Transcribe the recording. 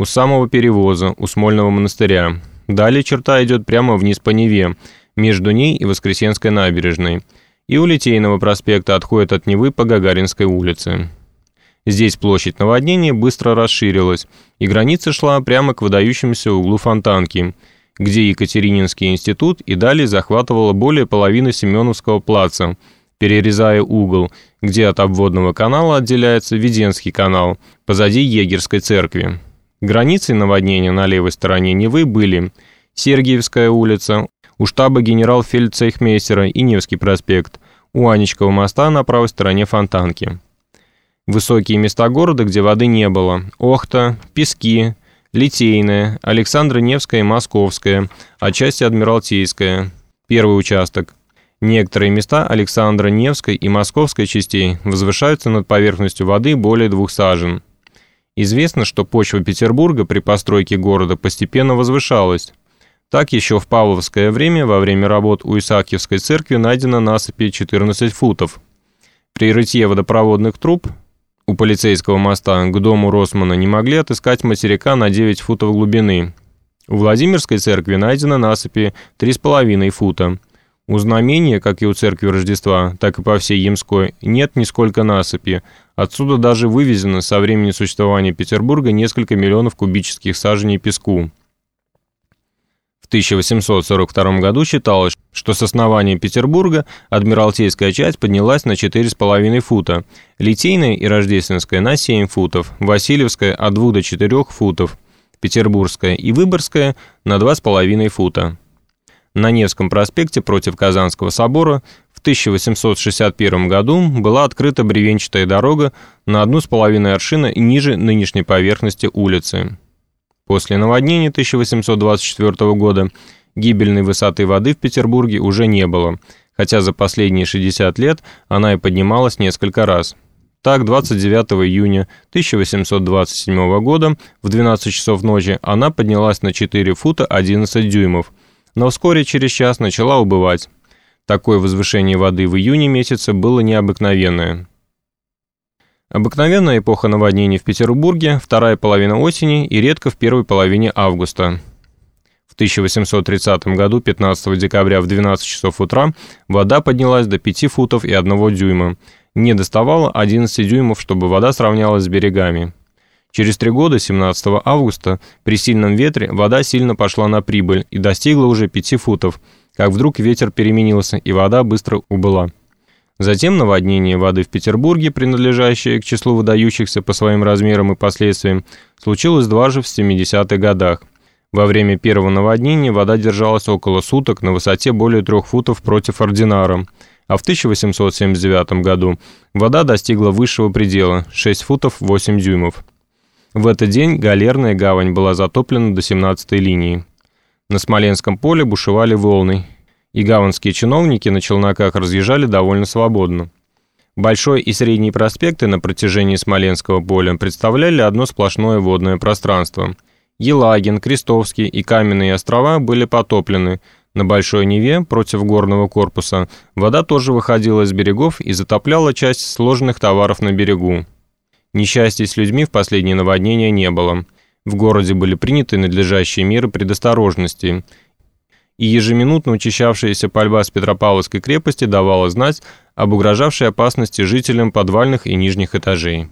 у самого перевоза, у Смольного монастыря. Далее черта идет прямо вниз по Неве, между ней и Воскресенской набережной. И у Литейного проспекта отходит от Невы по Гагаринской улице. Здесь площадь наводнения быстро расширилась, и граница шла прямо к выдающемуся углу Фонтанки, где Екатерининский институт и далее захватывала более половины Семеновского плаца, перерезая угол, где от обводного канала отделяется Веденский канал, позади Егерской церкви. Границей наводнения на левой стороне Невы были Сергиевская улица, у штаба генерал-фельдцейхмейстера и Невский проспект, у Анечкова моста на правой стороне Фонтанки. Высокие места города, где воды не было. Охта, Пески, Литейная, Александра Невская и Московская, отчасти Адмиралтейская. Первый участок. Некоторые места Александра Невской и Московской частей возвышаются над поверхностью воды более двух сажен. Известно, что почва Петербурга при постройке города постепенно возвышалась. Так еще в Павловское время, во время работ у Исаакиевской церкви, найдено насыпи 14 футов. При рытье водопроводных труб у полицейского моста к дому Росмана не могли отыскать материка на 9 футов глубины. У Владимирской церкви найдено насыпи 3,5 фута. У знамения, как и у церкви Рождества, так и по всей Ямской, нет нисколько насыпи. Отсюда даже вывезено со времени существования Петербурга несколько миллионов кубических саженей песку. 1842 году считалось, что с основания Петербурга Адмиралтейская часть поднялась на 4,5 фута, Литейная и Рождественская на 7 футов, Васильевская от 2 до 4 футов, Петербургская и Выборгская на 2,5 фута. На Невском проспекте против Казанского собора в 1861 году была открыта бревенчатая дорога на 1,5 аршина ниже нынешней поверхности улицы. После наводнения 1824 года гибельной высоты воды в Петербурге уже не было, хотя за последние 60 лет она и поднималась несколько раз. Так, 29 июня 1827 года в 12 часов ночи она поднялась на 4 фута 11 дюймов, но вскоре через час начала убывать. Такое возвышение воды в июне месяце было необыкновенное. Обыкновенная эпоха наводнений в Петербурге, вторая половина осени и редко в первой половине августа. В 1830 году, 15 декабря в 12 часов утра, вода поднялась до 5 футов и 1 дюйма. Не доставала 11 дюймов, чтобы вода сравнялась с берегами. Через три года, 17 августа, при сильном ветре вода сильно пошла на прибыль и достигла уже 5 футов, как вдруг ветер переменился и вода быстро убыла. Затем наводнение воды в Петербурге, принадлежащее к числу выдающихся по своим размерам и последствиям, случилось дважды в 70-х годах. Во время первого наводнения вода держалась около суток на высоте более трех футов против ординара, а в 1879 году вода достигла высшего предела – 6 футов 8 дюймов. В этот день галерная гавань была затоплена до 17-й линии. На Смоленском поле бушевали волны – и гаванские чиновники на челноках разъезжали довольно свободно. Большой и средний проспекты на протяжении Смоленского поля представляли одно сплошное водное пространство. Елагин, Крестовский и Каменные острова были потоплены. На Большой Неве, против горного корпуса, вода тоже выходила из берегов и затопляла часть сложенных товаров на берегу. Несчастий с людьми в последнее наводнение не было. В городе были приняты надлежащие меры предосторожности – и ежеминутно учащавшаяся пальба с Петропавловской крепости давала знать об угрожавшей опасности жителям подвальных и нижних этажей.